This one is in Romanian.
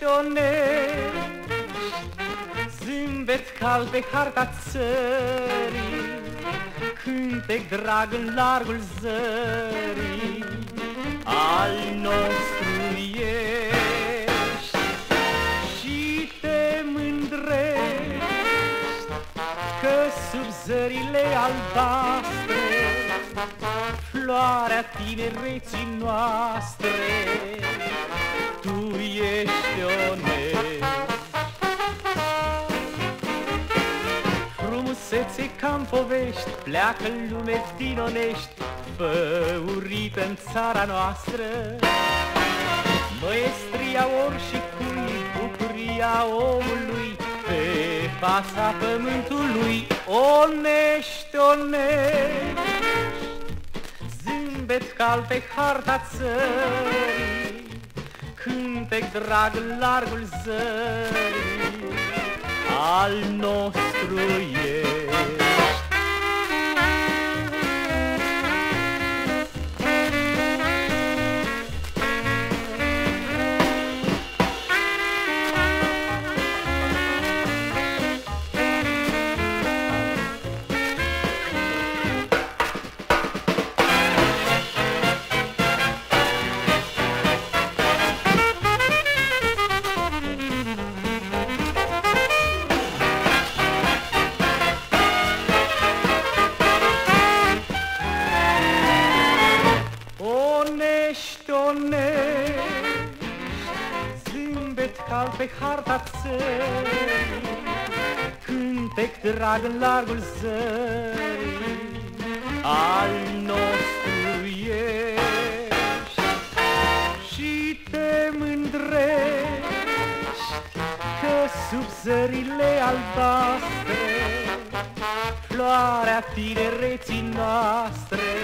mișonez Zâmbet cald de harta țării Cântec drag în largul zării. Al nostru ești Și te mândrești Că sub zările albastre Floarea tinereții noastre frumusețe cam povești Pleacă în lume din onești Făurită în țara noastră. Măestria ori și cui Bucuria omului Pe fața pământului Onești, onești. Zâmbet cal pe harta țării Cântec drag în largul zării. Al nostru cal pe harta țării, Cântec drag în largul zării, al nostru ești. Și te mândrești că sub zările albastre, Floarea tinereții noastre,